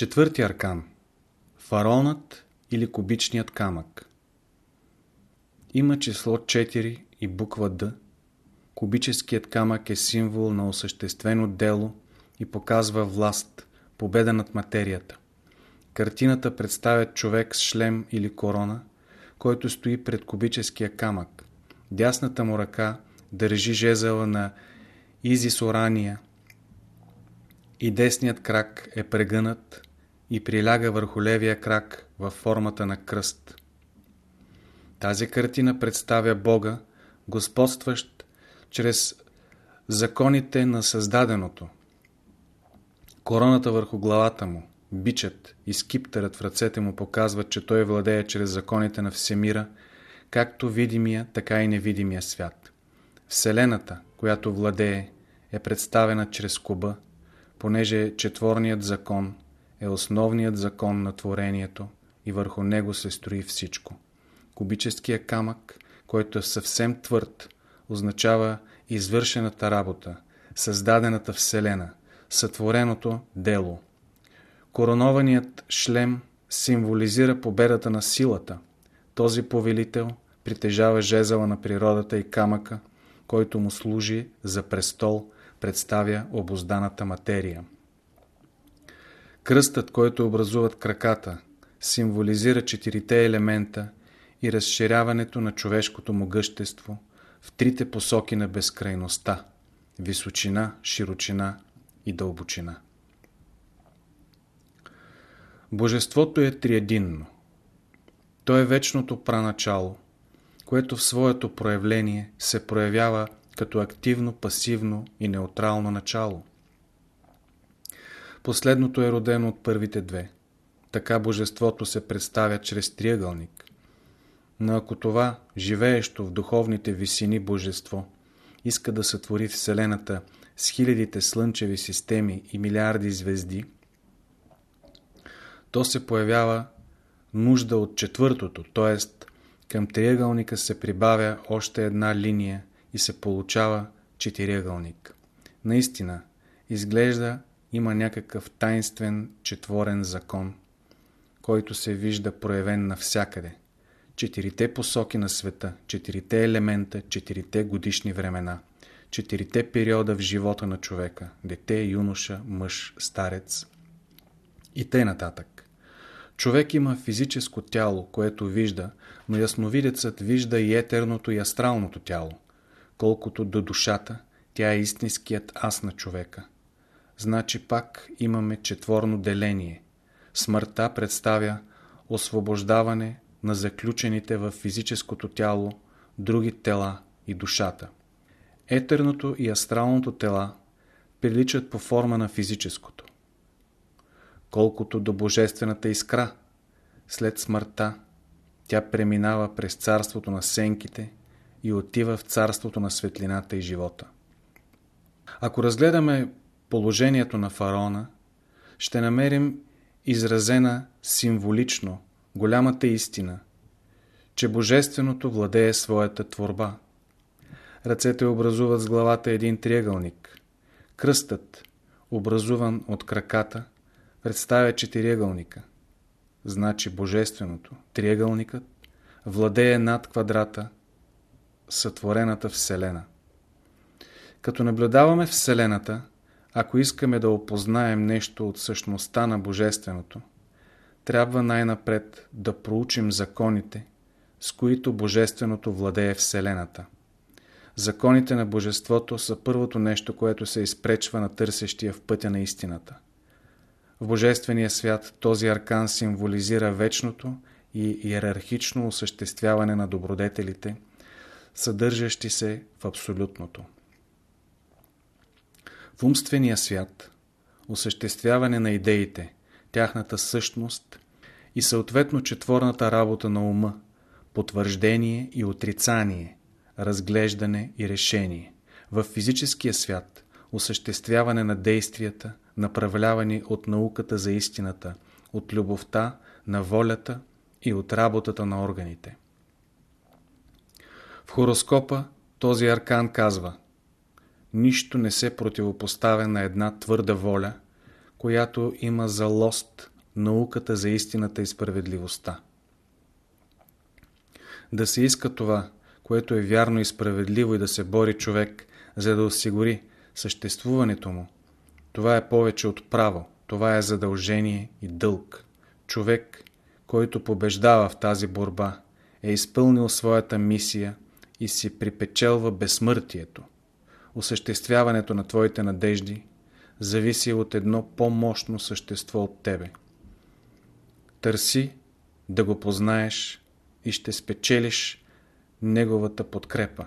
Четвърти аркан Фаронът или кубичният камък Има число 4 и буква Д. Кубическият камък е символ на осъществено дело и показва власт, победа над материята. Картината представя човек с шлем или корона, който стои пред кубическия камък. Дясната му ръка държи жезъла на Изис Орания и десният крак е прегънат и приляга върху левия крак във формата на кръст. Тази картина представя Бога, господстващ чрез законите на Създаденото. Короната върху главата му, бичът и скиптърът в ръцете му показват, че той владее чрез законите на Всемира, както видимия, така и невидимия свят. Вселената, която владее, е представена чрез куба, понеже четворният закон е основният закон на творението и върху него се строи всичко. Кубическия камък, който е съвсем твърд, означава извършената работа, създадената Вселена, сътвореното дело. Коронованият шлем символизира победата на силата. Този повелител притежава жезъла на природата и камъка, който му служи за престол, представя обозданата материя. Кръстът, който образуват краката, символизира четирите елемента и разширяването на човешкото могъщество в трите посоки на безкрайността – височина, широчина и дълбочина. Божеството е триединно. То е вечното праначало, което в своето проявление се проявява като активно, пасивно и неутрално начало. Последното е родено от първите две. Така божеството се представя чрез триъгълник. Но ако това, живеещо в духовните висини божество, иска да сътвори Вселената с хилядите слънчеви системи и милиарди звезди, то се появява нужда от четвъртото, т.е. към триъгълника се прибавя още една линия и се получава четириъгълник. Наистина, изглежда има някакъв тайнствен четворен закон, който се вижда проявен навсякъде. Четирите посоки на света, четирите елемента, четирите годишни времена, четирите периода в живота на човека, дете, юноша, мъж, старец и т. нататък. Човек има физическо тяло, което вижда, но ясновидецът вижда и етерното и астралното тяло. Колкото до душата, тя е истинският аз на човека. Значи пак имаме четворно деление. Смъртта представя освобождаване на заключените в физическото тяло други тела и душата. Етерното и астралното тела приличат по форма на физическото. Колкото до божествената искра, след смъртта, тя преминава през царството на сенките и отива в царството на светлината и живота. Ако разгледаме положението на фараона, ще намерим изразена символично голямата истина, че Божественото владее своята творба. Ръцете образуват с главата един триъгълник. Кръстът, образуван от краката, представя четириъгълника. Значи Божественото, триъгълникът, владее над квадрата, сътворената Вселена. Като наблюдаваме Вселената, ако искаме да опознаем нещо от същността на Божественото, трябва най-напред да проучим законите, с които Божественото владее Вселената. Законите на Божеството са първото нещо, което се изпречва на търсещия в пътя на истината. В Божествения свят този аркан символизира вечното и иерархично осъществяване на добродетелите, съдържащи се в абсолютното. В умствения свят осъществяване на идеите, тяхната същност и съответно четворната работа на ума, потвърждение и отрицание, разглеждане и решение. В физическия свят осъществяване на действията, направлявани от науката за истината, от любовта, на волята и от работата на органите. В хороскопа този аркан казва Нищо не се противопоставя на една твърда воля, която има за лост науката за истината и справедливостта. Да се иска това, което е вярно и справедливо и да се бори човек, за да осигури съществуването му, това е повече от право, това е задължение и дълг. Човек, който побеждава в тази борба, е изпълнил своята мисия и си припечелва безсмъртието. Осъществяването на твоите надежди зависи от едно по-мощно същество от тебе. Търси да го познаеш и ще спечелиш неговата подкрепа.